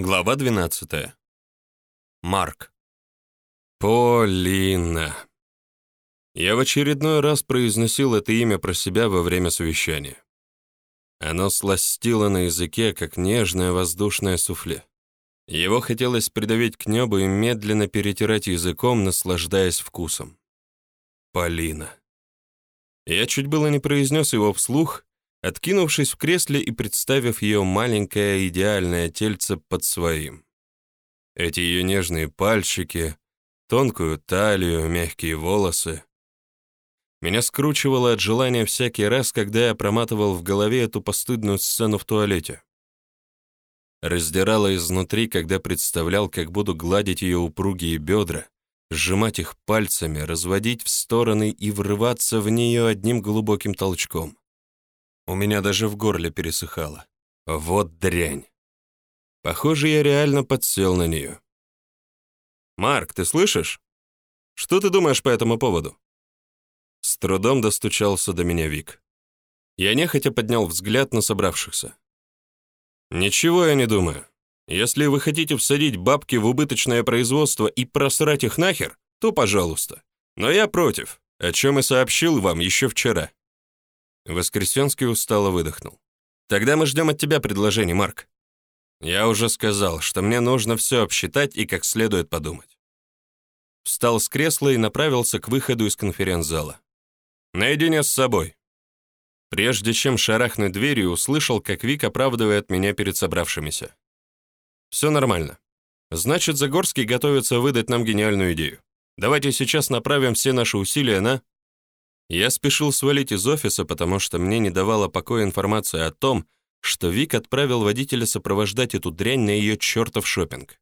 Глава 12. Марк. Полина. Я в очередной раз произносил это имя про себя во время совещания. Оно сластило на языке, как нежное воздушное суфле. Его хотелось придавить к небу и медленно перетирать языком, наслаждаясь вкусом. Полина. Я чуть было не произнес его вслух, откинувшись в кресле и представив ее маленькое идеальное тельце под своим. Эти ее нежные пальчики, тонкую талию, мягкие волосы. Меня скручивало от желания всякий раз, когда я проматывал в голове эту постыдную сцену в туалете. Раздирало изнутри, когда представлял, как буду гладить ее упругие бедра, сжимать их пальцами, разводить в стороны и врываться в нее одним глубоким толчком. У меня даже в горле пересыхало. Вот дрянь. Похоже, я реально подсел на нее. «Марк, ты слышишь? Что ты думаешь по этому поводу?» С трудом достучался до меня Вик. Я нехотя поднял взгляд на собравшихся. «Ничего я не думаю. Если вы хотите всадить бабки в убыточное производство и просрать их нахер, то пожалуйста. Но я против, о чем и сообщил вам еще вчера. Воскресенский устало выдохнул. «Тогда мы ждем от тебя предложений, Марк». «Я уже сказал, что мне нужно все обсчитать и как следует подумать». Встал с кресла и направился к выходу из конференц-зала. Наедине с собой. Прежде чем шарахнуть дверью, услышал, как Вик оправдывает меня перед собравшимися. «Все нормально. Значит, Загорский готовится выдать нам гениальную идею. Давайте сейчас направим все наши усилия на...» Я спешил свалить из офиса, потому что мне не давала покоя информация о том, что Вик отправил водителя сопровождать эту дрянь на ее чертов шопинг.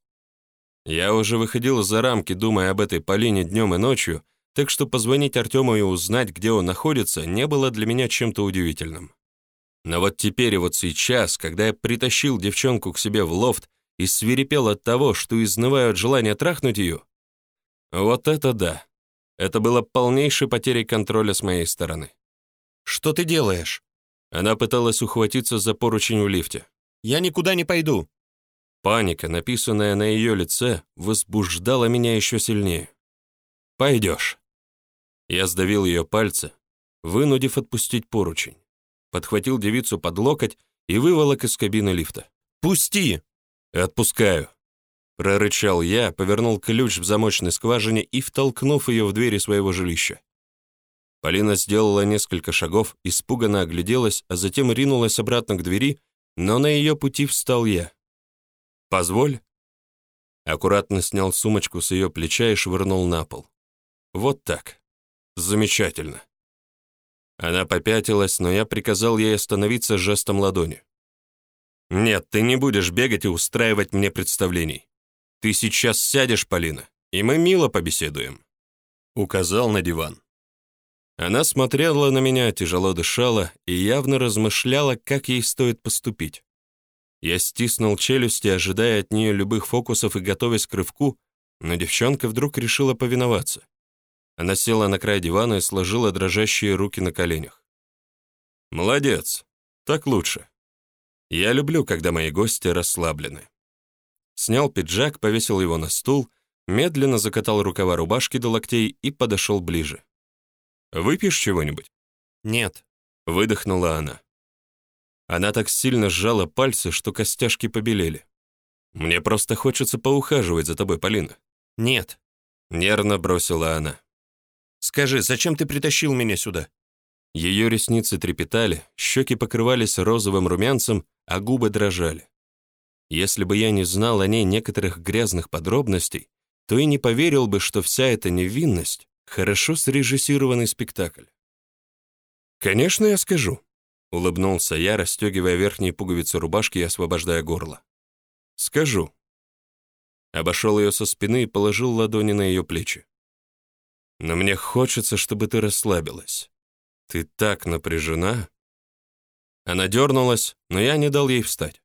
Я уже выходил за рамки, думая об этой Полине днем и ночью, так что позвонить Артему и узнать, где он находится, не было для меня чем-то удивительным. Но вот теперь и вот сейчас, когда я притащил девчонку к себе в лофт и свирепел от того, что изнываю от желания трахнуть ее, вот это да. Это было полнейшей потерей контроля с моей стороны. «Что ты делаешь?» Она пыталась ухватиться за поручень в лифте. «Я никуда не пойду». Паника, написанная на ее лице, возбуждала меня еще сильнее. «Пойдешь». Я сдавил ее пальцы, вынудив отпустить поручень. Подхватил девицу под локоть и выволок из кабины лифта. «Пусти!» «Отпускаю». Прорычал я, повернул ключ в замочной скважине и втолкнув ее в двери своего жилища. Полина сделала несколько шагов, испуганно огляделась, а затем ринулась обратно к двери, но на ее пути встал я. «Позволь». Аккуратно снял сумочку с ее плеча и швырнул на пол. «Вот так. Замечательно». Она попятилась, но я приказал ей остановиться жестом ладони. «Нет, ты не будешь бегать и устраивать мне представлений. Ты сейчас сядешь, Полина, и мы мило побеседуем». Указал на диван. Она смотрела на меня, тяжело дышала и явно размышляла, как ей стоит поступить. Я стиснул челюсти, ожидая от нее любых фокусов и готовясь к рывку, но девчонка вдруг решила повиноваться. Она села на край дивана и сложила дрожащие руки на коленях. «Молодец, так лучше. Я люблю, когда мои гости расслаблены» снял пиджак, повесил его на стул, медленно закатал рукава рубашки до локтей и подошел ближе. «Выпьешь чего-нибудь?» «Нет», — выдохнула она. Она так сильно сжала пальцы, что костяшки побелели. «Мне просто хочется поухаживать за тобой, Полина». «Нет», — нервно бросила она. «Скажи, зачем ты притащил меня сюда?» Ее ресницы трепетали, щеки покрывались розовым румянцем, а губы дрожали. Если бы я не знал о ней некоторых грязных подробностей, то и не поверил бы, что вся эта невинность — хорошо срежиссированный спектакль. «Конечно, я скажу», — улыбнулся я, расстегивая верхние пуговицы рубашки и освобождая горло. «Скажу». Обошел ее со спины и положил ладони на ее плечи. «Но мне хочется, чтобы ты расслабилась. Ты так напряжена». Она дернулась, но я не дал ей встать.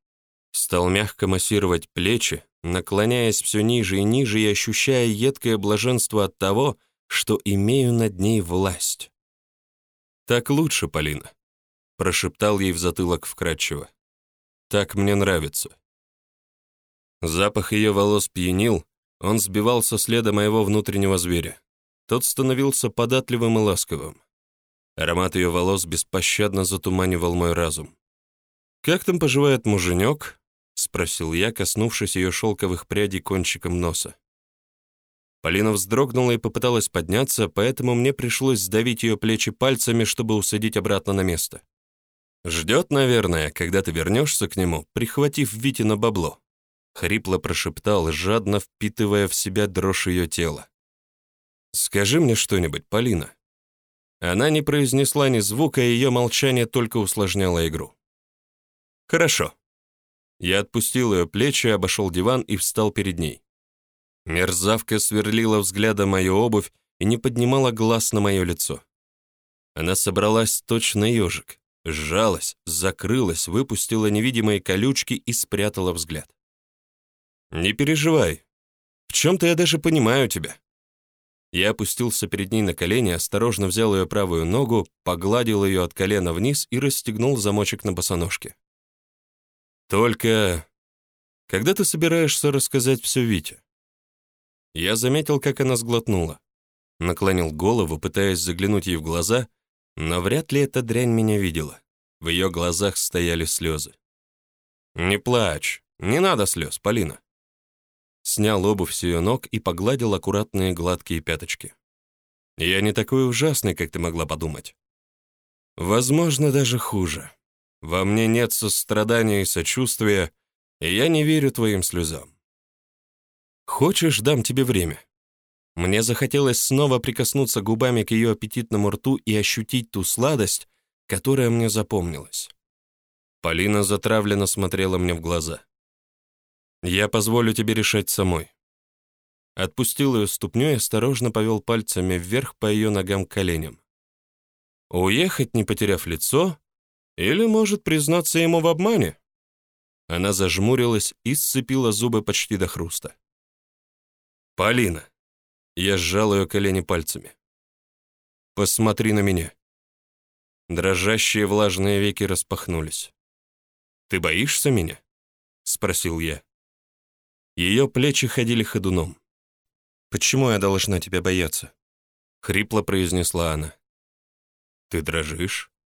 Стал мягко массировать плечи, наклоняясь все ниже и ниже и ощущая едкое блаженство от того, что имею над ней власть. «Так лучше, Полина», — прошептал ей в затылок вкрадчиво. «Так мне нравится». Запах ее волос пьянил, он сбивал со следа моего внутреннего зверя. Тот становился податливым и ласковым. Аромат ее волос беспощадно затуманивал мой разум. «Как там поживает муженек?» — спросил я, коснувшись ее шелковых прядей кончиком носа. Полина вздрогнула и попыталась подняться, поэтому мне пришлось сдавить ее плечи пальцами, чтобы усадить обратно на место. «Ждет, наверное, когда ты вернешься к нему, прихватив Вити на бабло», — хрипло прошептал, жадно впитывая в себя дрожь ее тела. «Скажи мне что-нибудь, Полина». Она не произнесла ни звука, и ее молчание только усложняло игру. «Хорошо». Я отпустил ее плечи, обошел диван и встал перед ней. Мерзавка сверлила взглядом мою обувь и не поднимала глаз на мое лицо. Она собралась точно ежик сжалась, закрылась, выпустила невидимые колючки и спрятала взгляд. «Не переживай. В чем-то я даже понимаю тебя». Я опустился перед ней на колени, осторожно взял ее правую ногу, погладил ее от колена вниз и расстегнул замочек на босоножке. «Только... когда ты собираешься рассказать все Вите?» Я заметил, как она сглотнула. Наклонил голову, пытаясь заглянуть ей в глаза — но вряд ли эта дрянь меня видела. В ее глазах стояли слезы. «Не плачь, не надо слез, Полина». Снял обувь с ее ног и погладил аккуратные гладкие пяточки. «Я не такой ужасный, как ты могла подумать. Возможно, даже хуже. Во мне нет сострадания и сочувствия, и я не верю твоим слезам. Хочешь, дам тебе время?» Мне захотелось снова прикоснуться губами к ее аппетитному рту и ощутить ту сладость, которая мне запомнилась. Полина затравленно смотрела мне в глаза. «Я позволю тебе решать самой». Отпустил ее ступню и осторожно повел пальцами вверх по ее ногам-коленям. «Уехать, не потеряв лицо? Или, может, признаться ему в обмане?» Она зажмурилась и сцепила зубы почти до хруста. «Полина, я сжал ее колени пальцами. «Посмотри на меня». Дрожащие влажные веки распахнулись. «Ты боишься меня?» — спросил я. Ее плечи ходили ходуном. «Почему я должна тебя бояться?» — хрипло произнесла она. «Ты дрожишь?» —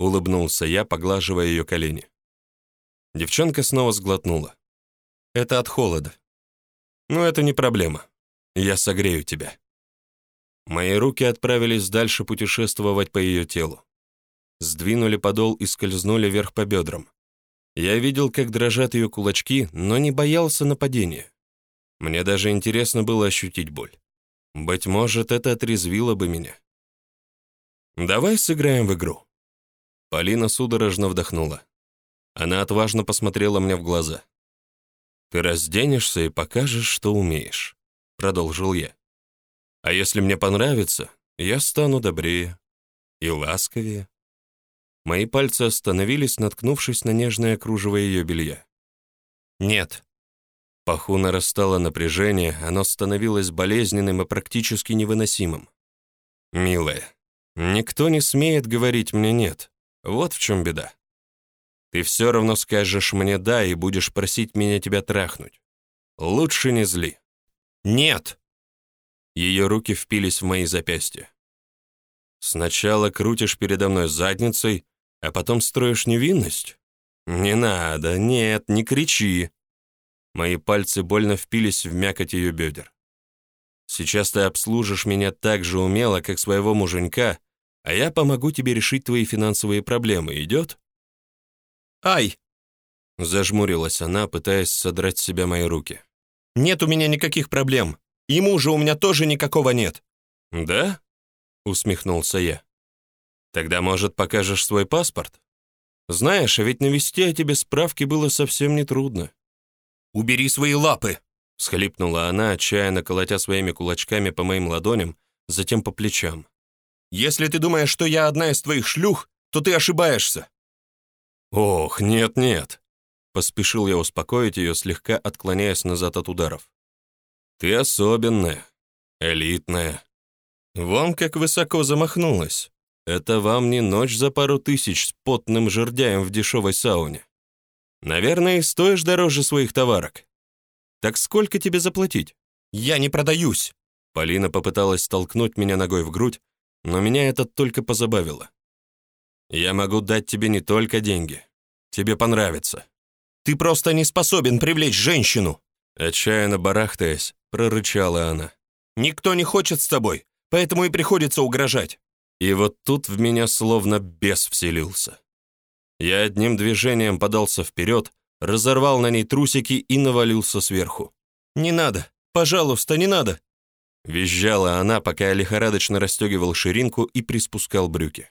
улыбнулся я, поглаживая ее колени. Девчонка снова сглотнула. «Это от холода. Но это не проблема. Я согрею тебя». Мои руки отправились дальше путешествовать по ее телу. Сдвинули подол и скользнули вверх по бедрам. Я видел, как дрожат ее кулачки, но не боялся нападения. Мне даже интересно было ощутить боль. Быть может, это отрезвило бы меня. «Давай сыграем в игру». Полина судорожно вдохнула. Она отважно посмотрела мне в глаза. «Ты разденешься и покажешь, что умеешь продолжил я. А если мне понравится, я стану добрее и ласковее. Мои пальцы остановились, наткнувшись на нежное кружево ее белья. Нет. Паху нарастало напряжение, оно становилось болезненным и практически невыносимым. Милая, никто не смеет говорить мне «нет». Вот в чем беда. Ты все равно скажешь мне «да» и будешь просить меня тебя трахнуть. Лучше не зли. «Нет!» Ее руки впились в мои запястья. «Сначала крутишь передо мной задницей, а потом строишь невинность? Не надо, нет, не кричи!» Мои пальцы больно впились в мякоть ее бедер. «Сейчас ты обслужишь меня так же умело, как своего муженька, а я помогу тебе решить твои финансовые проблемы. Идет?» «Ай!» Зажмурилась она, пытаясь содрать с себя мои руки. Нет у меня никаких проблем. И мужа у меня тоже никакого нет». «Да?» — усмехнулся я. «Тогда, может, покажешь свой паспорт? Знаешь, а ведь навести о тебе справки было совсем нетрудно». «Убери свои лапы!» — схлипнула она, отчаянно колотя своими кулачками по моим ладоням, затем по плечам. «Если ты думаешь, что я одна из твоих шлюх, то ты ошибаешься». «Ох, нет-нет», Поспешил я успокоить ее, слегка отклоняясь назад от ударов. «Ты особенная, элитная. Вон как высоко замахнулась. Это вам не ночь за пару тысяч с потным жердяем в дешевой сауне. Наверное, и стоишь дороже своих товарок. Так сколько тебе заплатить? Я не продаюсь. Полина попыталась толкнуть меня ногой в грудь, но меня это только позабавило. Я могу дать тебе не только деньги. Тебе понравится. Ты просто не способен привлечь женщину. Отчаянно барахтаясь, прорычала она. Никто не хочет с тобой, поэтому и приходится угрожать. И вот тут в меня словно бес вселился. Я одним движением подался вперед, разорвал на ней трусики и навалился сверху. «Не надо! Пожалуйста, не надо!» Визжала она, пока я лихорадочно расстегивал ширинку и приспускал брюки.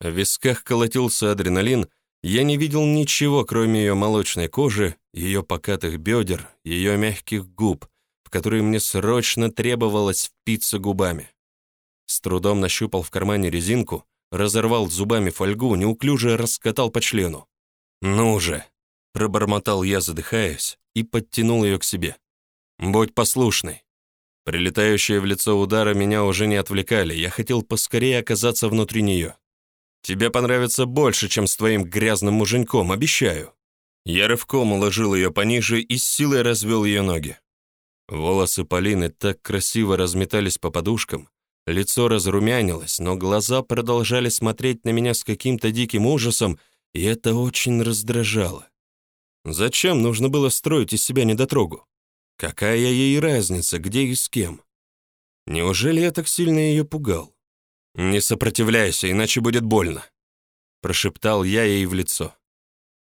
В висках колотился адреналин, я не видел ничего, кроме ее молочной кожи, ее покатых бедер, ее мягких губ, в которые мне срочно требовалось впиться губами. С трудом нащупал в кармане резинку, разорвал зубами фольгу, неуклюже раскатал по члену. «Ну же!» — пробормотал я, задыхаясь, и подтянул ее к себе. «Будь послушной!» Прилетающие в лицо удары меня уже не отвлекали, я хотел поскорее оказаться внутри нее. «Тебе понравится больше, чем с твоим грязным муженьком, обещаю!» Я рывком уложил ее пониже и с силой развел ее ноги. Волосы Полины так красиво разметались по подушкам, лицо разрумянилось, но глаза продолжали смотреть на меня с каким-то диким ужасом, и это очень раздражало. Зачем нужно было строить из себя недотрогу? Какая ей разница, где и с кем? Неужели я так сильно ее пугал? «Не сопротивляйся, иначе будет больно», — прошептал я ей в лицо.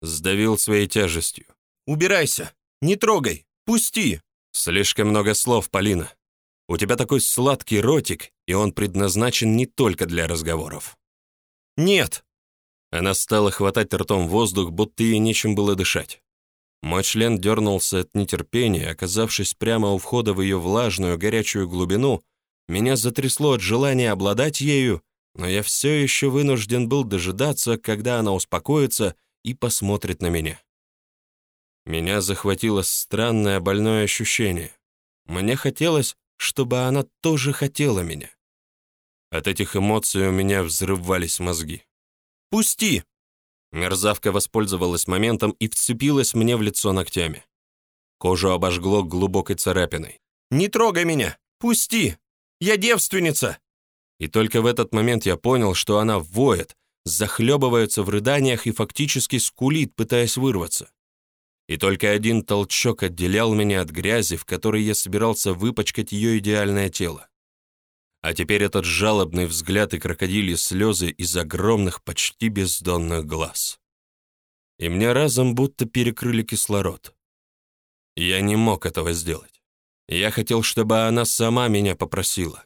Сдавил своей тяжестью. «Убирайся! Не трогай! Пусти!» «Слишком много слов, Полина. У тебя такой сладкий ротик, и он предназначен не только для разговоров». «Нет!» Она стала хватать ртом воздух, будто ей нечем было дышать. Мой член дернулся от нетерпения, оказавшись прямо у входа в ее влажную, горячую глубину, меня затрясло от желания обладать ею, но я все еще вынужден был дожидаться, когда она успокоится и посмотрит на меня. Меня захватило странное больное ощущение. Мне хотелось, чтобы она тоже хотела меня. От этих эмоций у меня взрывались мозги. «Пусти!» Мерзавка воспользовалась моментом и вцепилась мне в лицо ногтями. Кожу обожгло глубокой царапиной. «Не трогай меня! Пусти! Я девственница!» И только в этот момент я понял, что она воет, захлебывается в рыданиях и фактически скулит, пытаясь вырваться. И только один толчок отделял меня от грязи, в которой я собирался выпачкать ее идеальное тело. А теперь этот жалобный взгляд и крокодильи слезы из огромных, почти бездонных глаз. И мне разом будто перекрыли кислород. Я не мог этого сделать. Я хотел, чтобы она сама меня попросила.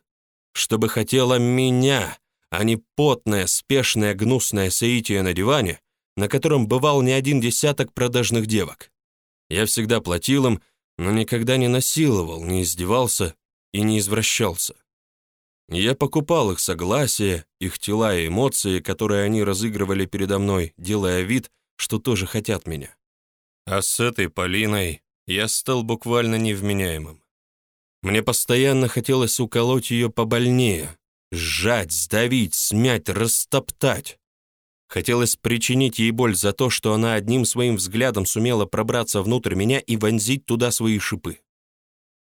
Чтобы хотела меня, а не потное, спешное, гнусное соитие на диване, на котором бывал не один десяток продажных девок. Я всегда платил им, но никогда не насиловал, не издевался и не извращался. Я покупал их согласие, их тела и эмоции, которые они разыгрывали передо мной, делая вид, что тоже хотят меня. А с этой Полиной я стал буквально невменяемым. Мне постоянно хотелось уколоть ее побольнее, сжать, сдавить, смять, растоптать. Хотелось причинить ей боль за то, что она одним своим взглядом сумела пробраться внутрь меня и вонзить туда свои шипы.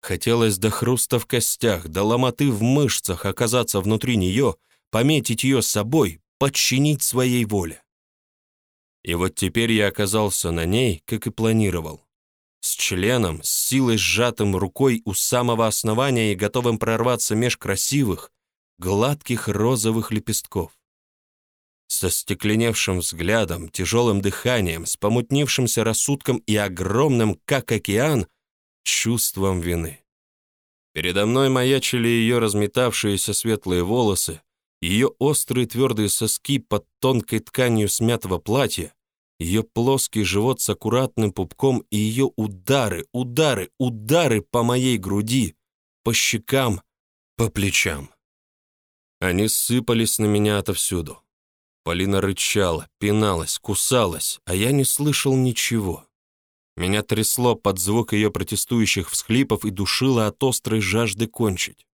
Хотелось до хруста в костях, до ломоты в мышцах оказаться внутри нее, пометить ее собой, подчинить своей воле. И вот теперь я оказался на ней, как и планировал. С членом, с силой сжатым рукой у самого основания и готовым прорваться меж красивых, гладких розовых лепестков. Со стекленевшим взглядом, тяжелым дыханием, с помутнившимся рассудком и огромным, как океан, чувством вины. Передо мной маячили ее разметавшиеся светлые волосы, ее острые твердые соски под тонкой тканью смятого платья, ее плоский живот с аккуратным пупком и ее удары, удары, удары по моей груди, по щекам, по плечам. Они сыпались на меня отовсюду. Полина рычала, пиналась, кусалась, а я не слышал ничего. Меня трясло под звук ее протестующих всхлипов и душило от острой жажды кончить.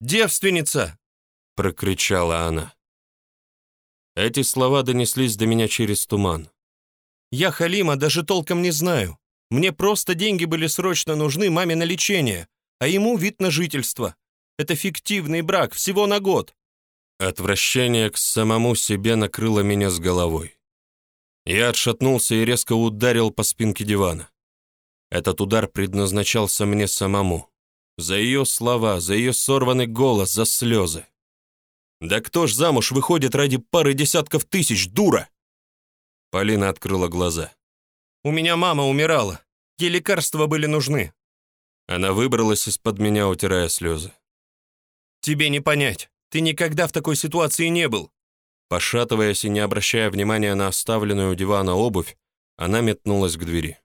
«Девственница!» — прокричала она. Эти слова донеслись до меня через туман. «Я Халима даже толком не знаю. Мне просто деньги были срочно нужны маме на лечение, а ему вид на жительство. Это фиктивный брак, всего на год». Отвращение к самому себе накрыло меня с головой. Я отшатнулся и резко ударил по спинке дивана. Этот удар предназначался мне самому. За ее слова, за ее сорванный голос, за слезы. «Да кто ж замуж выходит ради пары десятков тысяч, дура?» Полина открыла глаза. «У меня мама умирала. Ей лекарства были нужны». Она выбралась из-под меня, утирая слезы. «Тебе не понять. Ты никогда в такой ситуации не был». Пошатываясь и не обращая внимания на оставленную у дивана обувь, она метнулась к двери.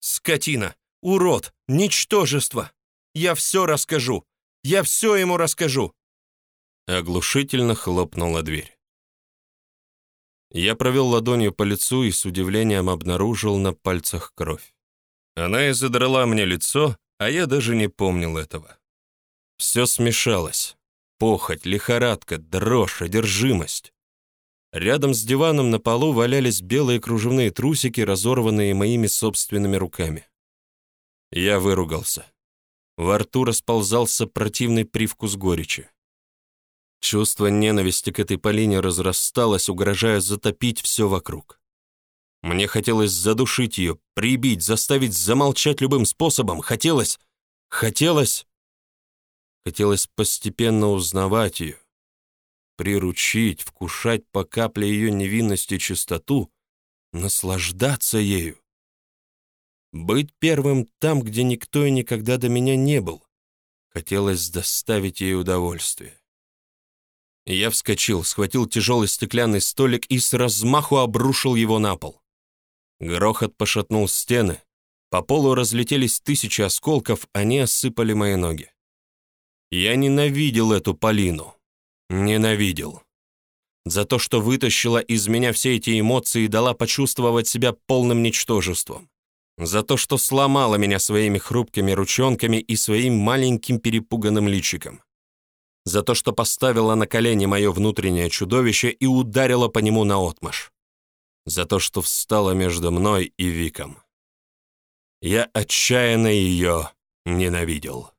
«Скотина! Урод! Ничтожество! Я все расскажу! Я все ему расскажу! Оглушительно хлопнула дверь. Я провел ладонью по лицу и с удивлением обнаружил на пальцах кровь. Она и задрала мне лицо, а я даже не помнил этого. Все смешалось. Похоть, лихорадка, дрожь, одержимость. Рядом с диваном на полу валялись белые кружевные трусики, разорванные моими собственными руками. Я выругался. Во рту расползался противный привкус горечи. Чувство ненависти к этой Полине разрасталось, угрожая затопить все вокруг. Мне хотелось задушить ее, прибить, заставить замолчать любым способом. Хотелось... Хотелось... Хотелось постепенно узнавать ее, приручить, вкушать по капле ее невинность и чистоту, наслаждаться ею. Быть первым там, где никто и никогда до меня не был. Хотелось доставить ей удовольствие. Я вскочил, схватил тяжелый стеклянный столик и с размаху обрушил его на пол. Грохот пошатнул стены. По полу разлетелись тысячи осколков, они осыпали мои ноги. Я ненавидел эту Полину. Ненавидел. За то, что вытащила из меня все эти эмоции и дала почувствовать себя полным ничтожеством. За то, что сломала меня своими хрупкими ручонками и своим маленьким перепуганным личиком за то, что поставила на колени мое внутреннее чудовище и ударила по нему наотмашь, за то, что встала между мной и Виком. Я отчаянно ее ненавидел.